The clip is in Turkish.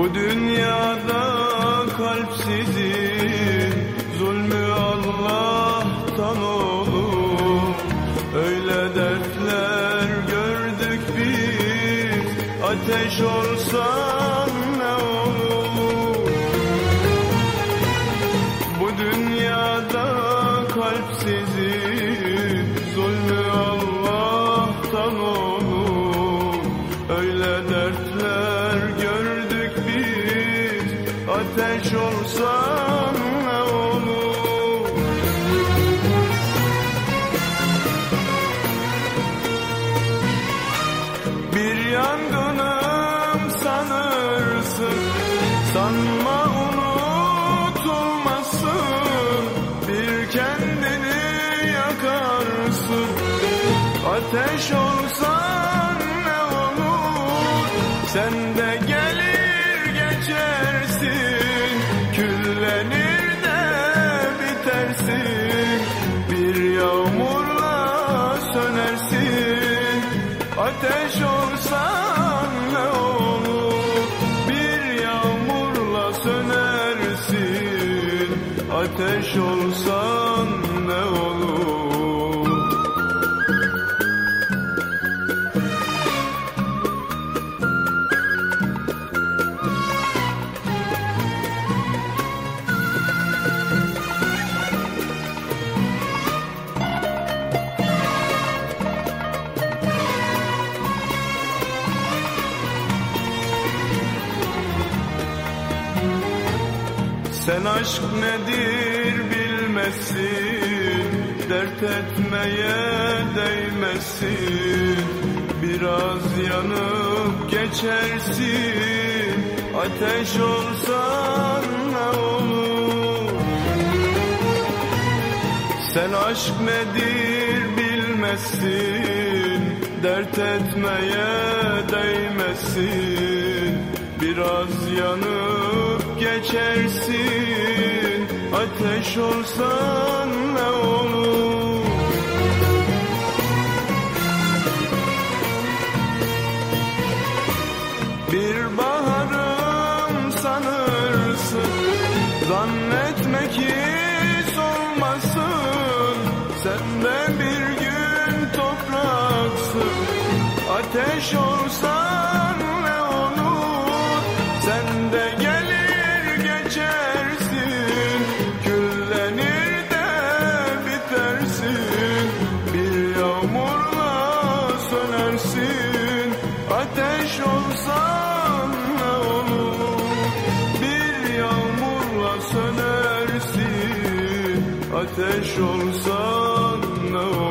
Bu dünyada kalpsizin zulmü Allah'tan olur. Öyle dertler gördük biz ateş olsan ne olur? Bu dünyada kalpsizin ateş olsan ne olur? Bir yangınım sanırsın Sanma unutulmasın Bir kendini yakarsın. Ateş olsan ne olur? Sen Bir yağmurla sönersin. Ateş olsan ne olur? Bir yağmurla sönersin. Ateş olsan ne olur Sen aşk nedir bilmezsin Dert etmeye değmezsin Biraz yanıp geçersin Ateş olsan ne olur? Sen aşk nedir bilmezsin Dert etmeye değmezsin Biraz yanıp geçersin. Ateş olsan ne olur? Bir baharım sanırsın. Zannetme ki solmasın Sen de bir gün topraksın. Ateş olsan Ateş olsan ne olur? Bir yağmurla sönersin. Ateş olsan ne olur